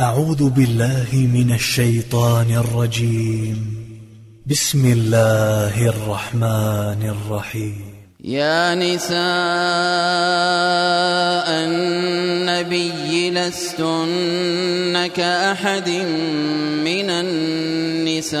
أعوذ بالله من الشيطان الرجيم. بسم الله الرحمن الرحيم. يا نساء النبي لستن كأحد من النساء.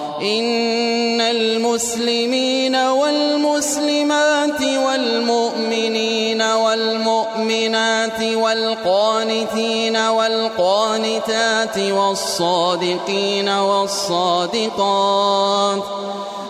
إن المسلمين والمسلمات والمؤمنين والمؤمنات والقانتين والقانتات والصادقين والصادقات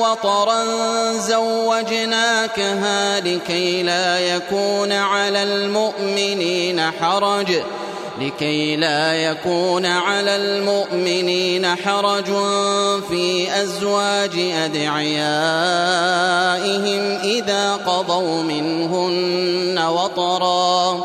وطرا زوجناكها لكي لا يكون على المؤمنين حرج لكي لا يكون على المؤمنين حرج في أزواج أدعيائهم إذا قضوا منهن وطرا.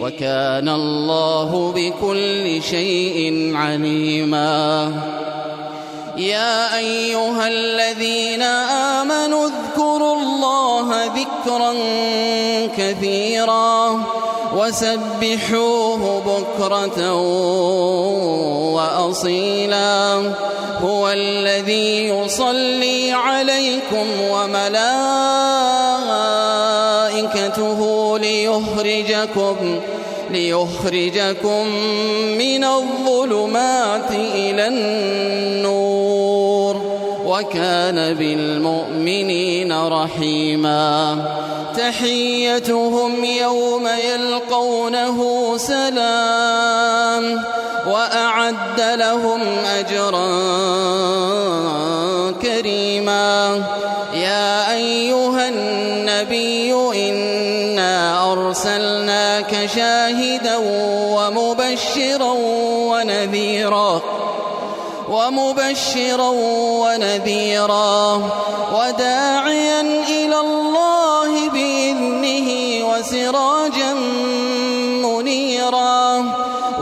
وكان الله بكل شيء عليما. يا أيها الذين آمنوا اذكروا الله ذكرا كثيرا وسبحوه بكرة وأصيلا. هو الذي يصلي عليكم وملائكته ليخرجكم ليخرجكم من الظلمات إلى النور. وكان بالمؤمنين رحيما. تحيتهم يوم يلقونه سلام وأعد لهم أجرا إنا أرسلناك شاهدا ومبشرا ونذيرا ومبشرا ونذيرا وداعيا إلى الله بإذنه وسراجا منيرا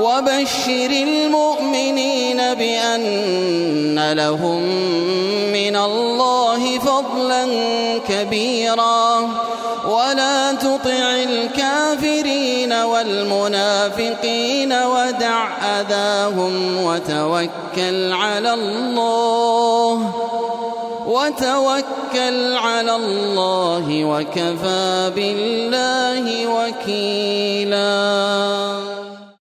وبشر المؤمنين بأن لهم من الله فضلا كبيرا. ولا تطع الكافرين والمنافقين ودع أذاهم وتوكل على الله. وتوكل على الله وكفى بالله وكيلاً.